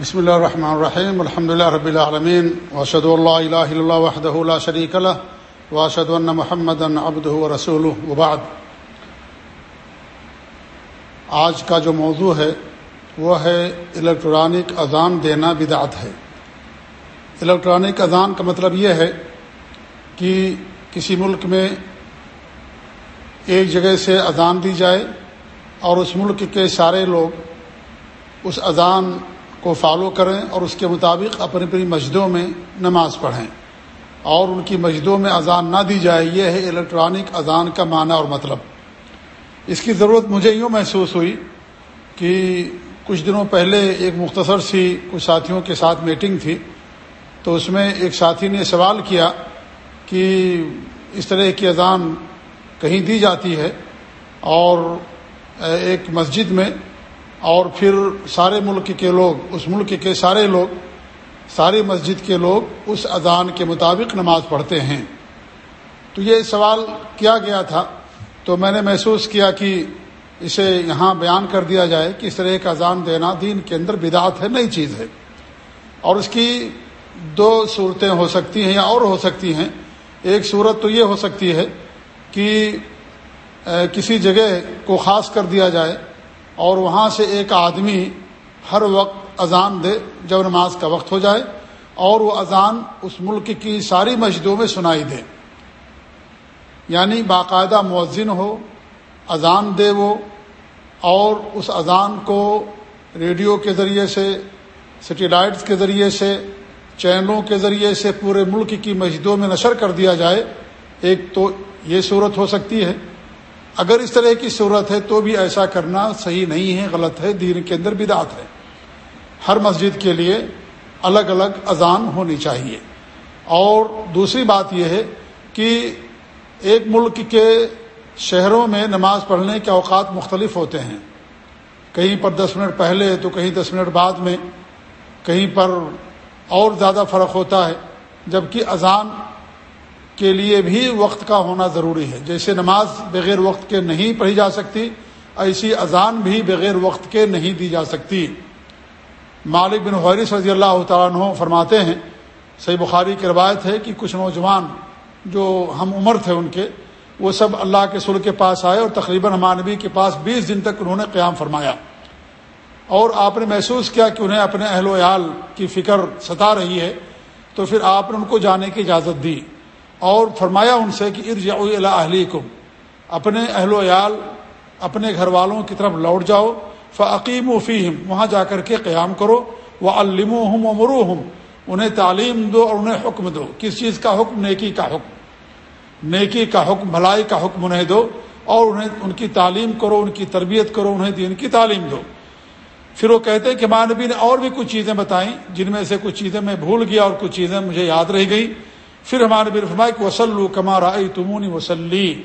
بسم اللہ الرحمن الرحیم، الحمد لله رب العالمین واشهد ان لا اله الا الله وحده لا شريك له واشهد ان محمدا عبده ورسوله وبعد۔ آج کا جو موضوع ہے، وہ ہے الیکٹرانک اذان دینا بدعت ہے۔ الیکٹرانک اذان کا مطلب یہ ہے کہ کسی ملک میں ایک جگہ سے اذان دی جائے اور اس ملک کے سارے لوگ اس اذان کو فالو کریں اور اس کے مطابق اپنی اپنی مسجدوں میں نماز پڑھیں۔ اور ان کی مسجدوں میں اذان نہ دی جائے، یہ ہے الیکٹرانک اذان کا معنی اور مطلب۔ اس کی ضرورت مجھے یوں محسوس ہوئی کہ کچھ دنوں پہلے ایک مختصر سی کچھ ساتھیوں کے ساتھ میٹنگ تھی، تو اس میں ایک ساتھی نے سوال کیا کہ اس طرح کی اذان کہیں دی جاتی ہے؟ اور ایک مسجد میں اور پھر سارے ملک کے لوگ، اس ملک کے سارے لوگ، ساری مسجد کے لوگ اس اذان کے مطابق نماز پڑھتے ہیں۔ تو یہ سوال کیا گیا تھا؟ تو میں نے محسوس کیا کہ اسے یہاں بیان کر دیا جائے کہ اس طرح کا اذان دینا دین کے اندر بدعت ہے، نئی چیز ہے۔ اور اس کی دو صورتیں ہو سکتی ہیں یا اور ہو سکتی ہیں۔ ایک صورت تو یہ ہو سکتی ہے کہ کسی جگہ کو خاص کر دیا جائے اور وہاں سے ایک آدمی ہر وقت اذان دے جب نماز کا وقت ہو جائے اور وہ اذان اس ملک کی ساری مسجدوں میں سنائی دے۔ یعنی باقاعدہ مؤذن ہو، اذان دے وہ اور اس اذان کو ریڈیو کے ذریعے سے سیٹیلائٹس کے ذریعے سے، چینلوں کے ذریعے سے پورے ملک کی مسجدوں میں نشر کر دیا جائے۔ ایک تو یہ صورت ہو سکتی ہے۔ اگر اس طرح کی صورت ہے تو بھی ایسا کرنا صحیح نہیں ہے، غلط ہے، دین کے اندر بدعت ہے۔ ہر مسجد کے لیے الگ الگ اذان ہونی چاہیے۔ اور دوسری بات یہ ہے کہ ایک ملک کے شہروں میں نماز پڑھنے کے اوقات مختلف ہوتے ہیں۔ کہیں پر دس منٹ پہلے تو کہیں دس منٹ بعد میں، کہیں پر اور زیادہ فرق ہوتا ہے۔ جبکہ اذان کے لیے بھی وقت کا ہونا ضروری ہے۔ جیسے نماز بغیر وقت کے نہیں پڑھی جا سکتی، ایسی اذان بھی بغیر وقت کے نہیں دی جا سکتی۔ مالک بن حیرث رضی اللہ تعالیٰ عنہ فرماتے ہیں، صحیح بخاری کی روایت ہے کہ کچھ نوجوان جو ہم عمر تھے ان کے، وہ سب اللہ کے سر کے پاس آئے اور تقریباً ہمانبی کے پاس بیس دن تک انہوں نے قیام فرمایا۔ اور آپ نے محسوس کیا کہ انہیں اپنے اہل و عیال کی فکر ستا رہی ہے، تو پھر آپ نے ان کو جانے کی اجازت دی۔ اور فرمایا ان سے کہ ارجعوا اہلی کم اپنے اہل و عیال، اپنے گھر والوں کی طرف لوٹ جاؤ فعقیم و فیم وہاں جا کر کے قیام کرو وہ علم و ہم انہیں تعلیم دو اور انہیں حکم دو، کس چیز کا حکم؟ نیکی کا حکم۔ نیکی کا حکم، بھلائی کا حکم انہیں دو، اور انہیں ان کی تعلیم کرو، ان کی تربیت کرو، انہیں دین کی تعلیم دو۔ پھر وہ کہتے ہیں کہ مانبی نے اور بھی کچھ چیزیں بتائیں، جن میں سے کچھ چیزیں میں بھول گیا اور کچھ چیزیں مجھے یاد رہ گئی۔ پھر ہمارے بر فرمائے کہ وسلو کمار آئی تمونی وسلی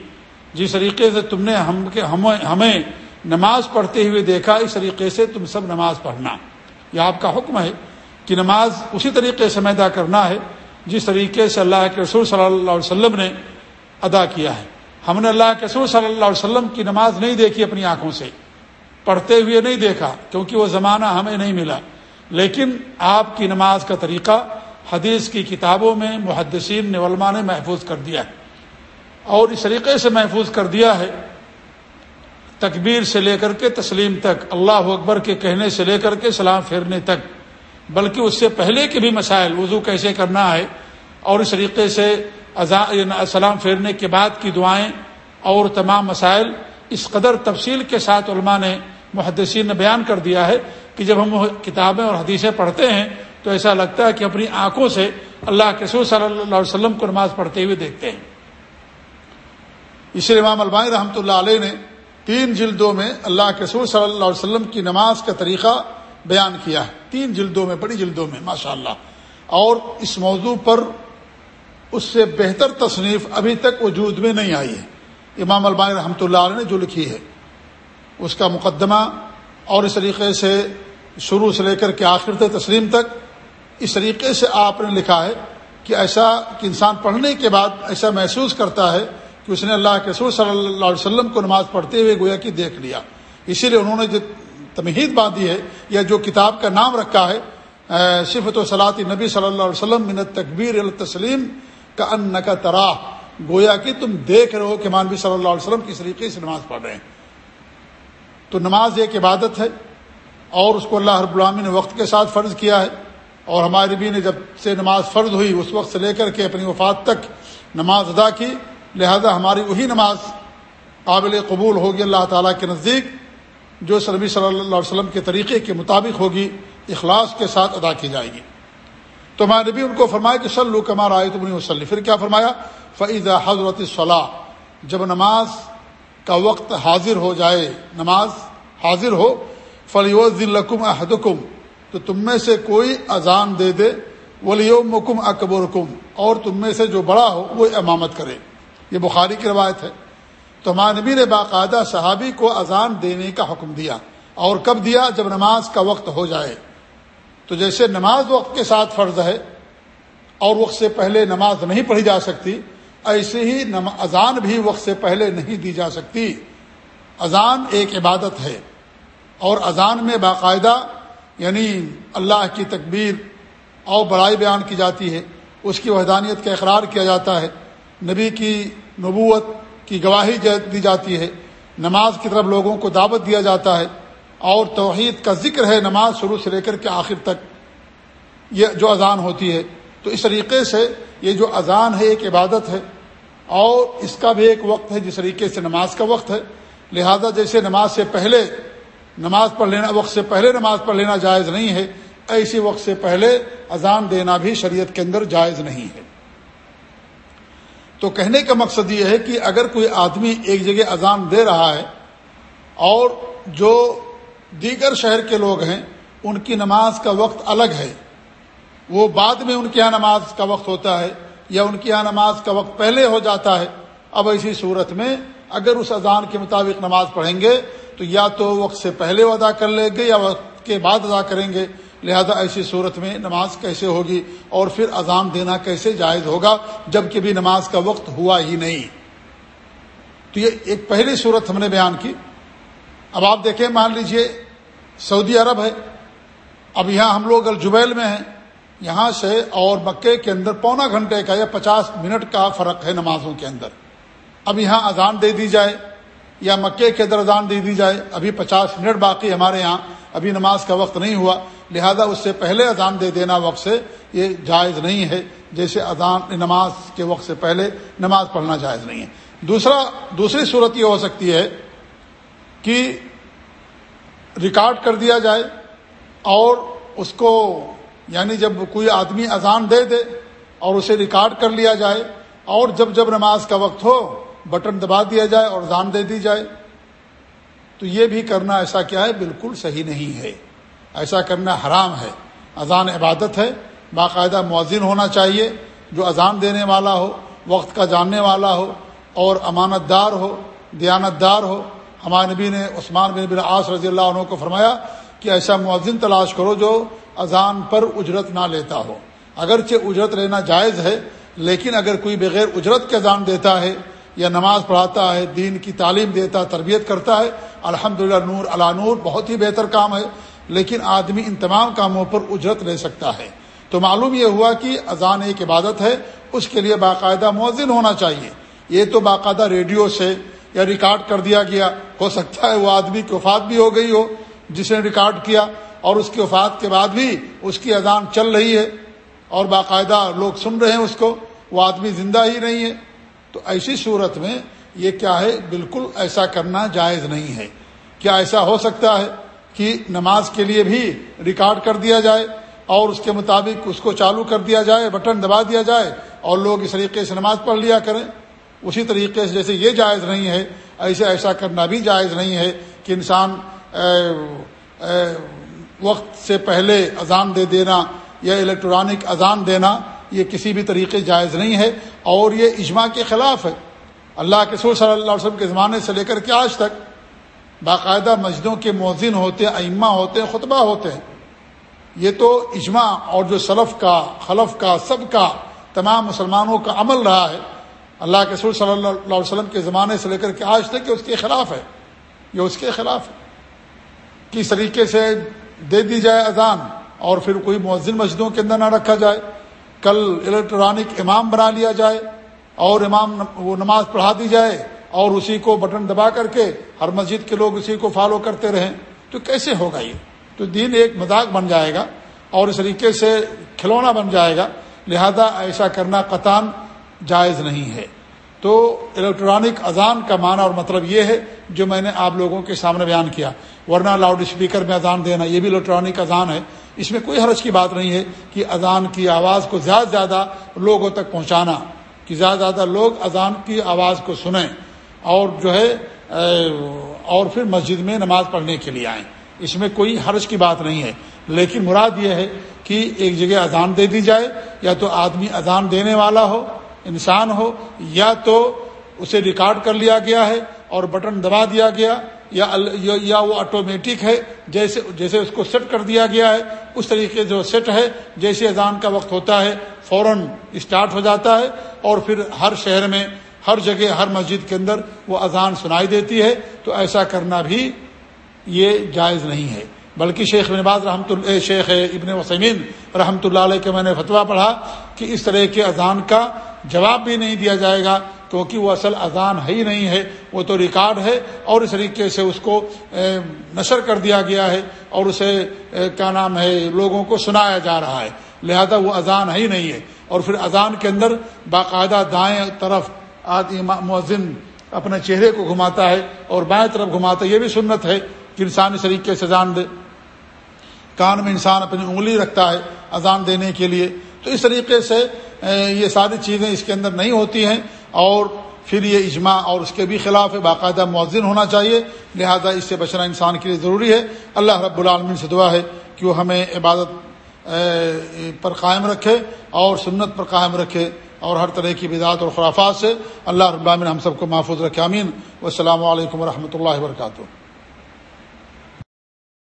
جس طریقے سے تم نے ہم کے ہمیں نماز پڑھتے ہوئے دیکھا، اس طریقے سے تم سب نماز پڑھنا۔ یہ آپ کا حکم ہے کہ نماز اسی طریقے سے میدا کرنا ہے جس طریقے سے اللہ کے رسول صلی اللہ علیہ وسلم نے ادا کیا ہے۔ ہم نے اللہ کے رسول صلی اللہ علیہ وسلم کی نماز نہیں دیکھی اپنی آنکھوں سے۔ پڑھتے ہوئے نہیں دیکھا، کیونکہ وہ زمانہ ہمیں نہیں ملا۔ لیکن آپ کی نماز کا طریقہ حدیث کی کتابوں میں محدثین نے علماء نے محفوظ کر دیا ہے۔ اور اس طریقے سے محفوظ کر دیا ہے۔ تکبیر سے لے کر کے تسلیم تک، اللہ اکبر کے کہنے سے لے کر کے سلام پھیرنے تک۔ بلکہ اس سے پہلے کے بھی مسائل، وضو کیسے کرنا ہے، اور اس طریقے سے یعنی سلام پھیرنے کے بعد کی دعائیں اور تمام مسائل، اس قدر تفصیل کے ساتھ علماء نے، محدثین نے بیان کر دیا ہے کہ جب ہم کتابیں اور حدیثیں پڑھتے ہیں تو ایسا لگتا ہے کہ اپنی آنکھوں سے اللہ کے سور صلی اللہ علیہ وسلم کو نماز پڑھتے ہوئے دیکھتے ہیں۔ اس لیے امام البانی رحمۃ اللہ علیہ نے تین جلدوں میں اللہ کے سور صلی اللہ علیہ وسلم کی نماز کا طریقہ بیان کیا ہے۔ تین جلدوں میں، بڑی جلدوں میں ماشاء اللہ اور اس موضوع پر اس سے بہتر تصنیف ابھی تک وجود میں نہیں آئی ہے۔ امام البانی رحمۃ اللہ علیہ نے جو لکھی ہے، اس کا مقدمہ اور اس طریقے سے شروع سے لے کر کے آخر تک تسلیم تک اس طریقے سے آپ نے لکھا ہے کہ ایسا کہ انسان پڑھنے کے بعد ایسا محسوس کرتا ہے کہ اس نے اللہ کے سور صلی اللہ علیہ وسلم کو نماز پڑھتے ہوئے گویا کہ دیکھ لیا۔ اسی لیے انہوں نے جو تمہید باندھی ہے یا جو کتاب کا نام رکھا ہے صفت و صلاحی نبی صلی اللہ علیہ وسلم منت تقبیر التسلیم کا ان کا تراہ گویا کہ تم دیکھ رہے ہو کہ مانوی صلی اللہ علیہ وسلم کس طریقے سے نماز پڑھ رہے ہیں۔ تو نماز ایک عبادت ہے اور اس کو اللہ رب العامی نے وقت کے ساتھ فرض کیا ہے۔ اور ہمارے نبی نے جب سے نماز فرض ہوئی، اس وقت سے لے کر کے اپنی وفات تک نماز ادا کی، لہذا ہماری وہی نماز قابل قبول ہوگی اللہ تعالیٰ کے نزدیک، جو سلبی صلی اللہ علیہ وسلم کے طریقے کے مطابق ہوگی، اخلاص کے ساتھ ادا کی جائے گی۔ تو میں نبی ان کو فرمایا کہ سلو کمار آئے تم وسلی پھر کیا فرمایا؟ فعید حضرت صلاح جب نماز کا وقت حاضر ہو جائے، نماز حاضر ہو فلیوز القم احدکم تو تم میں سے کوئی اذان دے دے ولیوم مکم اکبرکم اور تم میں سے جو بڑا ہو وہ امامت کرے۔ یہ بخاری کی روایت ہے۔ تو ہمارے نبی نے باقاعدہ صحابی کو اذان دینے کا حکم دیا، اور کب دیا؟ جب نماز کا وقت ہو جائے۔ تو جیسے نماز وقت کے ساتھ فرض ہے، اور وقت سے پہلے نماز نہیں پڑھی جا سکتی، ایسے ہی اذان بھی وقت سے پہلے نہیں دی جا سکتی۔ اذان ایک عبادت ہے، اور اذان میں باقاعدہ یعنی اللہ کی تکبیر اور بڑائی بیان کی جاتی ہے، اس کی وحدانیت کا اقرار کیا جاتا ہے۔ نبی کی نبوت کی گواہی دی جاتی ہے۔ نماز کی طرف لوگوں کو دعوت دیا جاتا ہے۔ اور توحید کا ذکر ہے نماز شروع سے لے کر کے آخر تک۔ یہ جو اذان ہوتی ہے۔ تو اس طریقے سے یہ جو اذان ہے، ایک عبادت ہے۔ اور اس کا بھی ایک وقت ہے، جس طریقے سے نماز کا وقت ہے۔ لہذا جیسے نماز سے پہلے نماز پڑھ لینا، وقت سے پہلے نماز پڑھ لینا جائز نہیں ہے، ایسی وقت سے پہلے اذان دینا بھی شریعت کے اندر جائز نہیں ہے۔ تو کہنے کا مقصد یہ ہے کہ اگر کوئی آدمی ایک جگہ اذان دے رہا ہے اور جو دیگر شہر کے لوگ ہیں، ان کی نماز کا وقت الگ ہے، وہ بعد میں ان کے یہاں نماز کا وقت ہوتا ہے یا ان کے یہاں نماز کا وقت پہلے ہو جاتا ہے، اب ایسی صورت میں اگر اس اذان کے مطابق نماز پڑھیں گے تو یا تو وقت سے پہلے ادا کر لیں گے یا وقت کے بعد ادا کریں گے۔ لہذا ایسی صورت میں نماز کیسے ہوگی اور پھر اذان دینا کیسے جائز ہوگا جبکہ بھی نماز کا وقت ہوا ہی نہیں۔ تو یہ ایک پہلی صورت ہم نے بیان کی۔ اب آپ دیکھیں، مان لیجیے سعودی عرب ہے۔ اب یہاں ہم لوگ الجبیل میں ہیں۔ یہاں سے اور مکے کے اندر پونا گھنٹے کا یا پچاس منٹ کا فرق ہے نمازوں کے اندر۔ اب یہاں اذان دے دی جائے۔ یا مکے کے اندر اذان دے دی جائے، ابھی پچاس منٹ باقی ہمارے یہاں، ابھی نماز کا وقت نہیں ہوا، لہذا اس سے پہلے اذان دے دینا وقت سے یہ جائز نہیں ہے، جیسے اذان نماز کے وقت سے پہلے نماز پڑھنا جائز نہیں ہے۔ دوسرا، دوسری صورت یہ ہو سکتی ہے کہ ریکارڈ کر دیا جائے اور اس کو یعنی جب کوئی آدمی اذان دے دے اور اسے ریکارڈ کر لیا جائے اور جب جب نماز کا وقت ہو بٹن دبا دیا جائے اور اذان دے دی جائے۔ تو یہ بھی کرنا ایسا کیا ہے؟ بالکل صحیح نہیں ہے۔ ایسا کرنا حرام ہے۔ اذان عبادت ہے۔ باقاعدہ مؤذن ہونا چاہیے جو اذان دینے والا ہو، وقت کا جاننے والا ہو، اور امانت دار ہو دیانت دار ہو۔ ہمارے نبی نے عثمان بن بن رضی اللہ عنہ کو فرمایا کہ ایسا مؤذن تلاش کرو جو اذان پر اجرت نہ لیتا ہو۔ اگرچہ اجرت لینا جائز ہے، لیکن اگر کوئی بغیر اجرت کے اذان دیتا ہے یا نماز پڑھاتا ہے، دین کی تعلیم دیتا، تربیت کرتا ہے الحمد نور علا نور بہت ہی بہتر کام ہے، لیکن آدمی ان تمام کاموں پر اجرت لے سکتا ہے۔ تو معلوم یہ ہوا کہ اذان ایک عبادت ہے، اس کے لیے باقاعدہ مؤذن ہونا چاہیے۔ یہ تو باقاعدہ ریڈیو سے یا ریکارڈ کر دیا گیا۔ ہو سکتا ہے وہ آدمی کی وفات بھی ہو گئی ہو، جس نے ریکارڈ کیا، اور اس کی وفات کے بعد بھی اس کی اذان چل رہی ہے، اور باقاعدہ لوگ سن رہے ہیں اس کو، وہ آدمی زندہ ہی نہیں ہے۔ تو ایسی صورت میں یہ کیا ہے؟ بالکل ایسا کرنا جائز نہیں ہے۔ کیا ایسا ہو سکتا ہے کہ نماز کے لیے بھی ریکارڈ کر دیا جائے اور اس کے مطابق اس کو چالو کر دیا جائے، بٹن دبا دیا جائے اور لوگ اس طریقے سے نماز پڑھ لیا کریں؟ اسی طریقے سے جیسے یہ جائز نہیں ہے، ایسے ایسا کرنا بھی جائز نہیں ہے کہ انسان وقت سے پہلے اذان دے دینا یا الیکٹرانک اذان دینا یہ کسی بھی طریقے جائز نہیں ہے اور یہ اجماع کے خلاف ہے۔ اللہ کے سور صلی اللہ علیہ وسلم کے زمانے سے لے کر کے آج تک باقاعدہ مسجدوں کے مؤذن ہوتے ہیں، ائمہ ہوتے ہیں، خطبہ ہوتے ہیں۔ یہ تو اجماع اور جو سلف کا، خلف کا، سب کا، تمام مسلمانوں کا عمل رہا ہے۔ اللہ کے سور صلی اللہ علیہ وسلم کے زمانے سے لے کر کے آج تک کہ اس کے خلاف ہے۔ یہ اس کے خلاف ہے۔ کس طریقے سے دے دی جائے اذان اور پھر کوئی مؤذن مسجدوں کے اندر نہ رکھا جائے؟ کل الیکٹرانک امام بنا لیا جائے اور امام وہ نماز پڑھا دی جائے اور اسی کو بٹن دبا کر کے ہر مسجد کے لوگ اسی کو فالو کرتے رہیں، تو کیسے ہوگا یہ؟ تو دین ایک مذاق بن جائے گا اور اس طریقے سے کھلونا بن جائے گا، لہذا ایسا کرنا قطان جائز نہیں ہے۔ تو الیکٹرانک اذان کا معنی اور مطلب یہ ہے، جو میں نے آپ لوگوں کے سامنے بیان کیا، ورنہ لاؤڈ اسپیکر میں اذان دینا یہ بھی الیکٹرانک اذان ہے۔ اس میں کوئی حرج کی بات نہیں ہے کہ اذان کی آواز کو زیادہ سے زیادہ لوگوں تک پہنچانا، کہ زیادہ سے زیادہ لوگ اذان کی آواز کو سنیں اور جو ہے اور پھر مسجد میں نماز پڑھنے کے لیے آئیں۔ اس میں کوئی حرج کی بات نہیں ہے۔ لیکن مراد یہ ہے کہ ایک جگہ اذان دے دی جائے، یا تو آدمی اذان دینے والا ہو، انسان ہو، یا تو اسے ریکارڈ کر لیا گیا ہے اور بٹن دبا دیا گیا یا یا وہ آٹومیٹک ہے، جیسے جیسے اس کو سیٹ کر دیا گیا ہے، اس طریقے جو سیٹ ہے۔ جیسے اذان کا وقت ہوتا ہے، فوراً اسٹارٹ ہو جاتا ہے۔ اور پھر ہر شہر میں، ہر جگہ، ہر مسجد کے اندر وہ اذان سنائی دیتی ہے۔ تو ایسا کرنا بھی یہ جائز نہیں ہے۔ بلکہ شیخ بن باز رحمۃ اللہ شیخ ابن وسمین رحمۃ اللہ علیہ کے میں نے فتویٰ پڑھا کہ اس طرح کے اذان کا جواب بھی نہیں دیا جائے گا۔ کیونکہ وہ اصل اذان ہے ہی نہیں ہے، وہ تو ریکارڈ ہے اور اس طریقے سے اس کو نشر کر دیا گیا ہے اور اسے کیا نام ہے، لوگوں کو سنایا جا رہا ہے۔ لہذا وہ اذان ہے ہی نہیں ہے۔ اور پھر اذان کے اندر باقاعدہ دائیں طرف آدمی مؤذن اپنے چہرے کو گھماتا ہے اور بائیں طرف گھماتا ہے، یہ بھی سنت ہے کہ انسان اس طریقے سے اذان دے۔ کان میں انسان اپنی انگلی رکھتا ہے اذان دینے کے لیے۔ تو اس طریقے سے یہ ساری چیزیں اس کے اندر نہیں ہوتی ہیں۔ اور پھر یہ اجماع اور اس کے بھی خلاف ہے، باقاعدہ مؤذن ہونا چاہیے۔ لہذا اس سے بچنا انسان کے لیے ضروری ہے۔ اللہ رب العالمین سے دعا ہے کہ وہ ہمیں عبادت پر قائم رکھے اور سنت پر قائم رکھے اور ہر طرح کی بدعت اور خرافات سے۔ اللہ رب العالمین ہم سب کو محفوظ رکھے امین والسلام علیکم و اللہ وبرکاتہ۔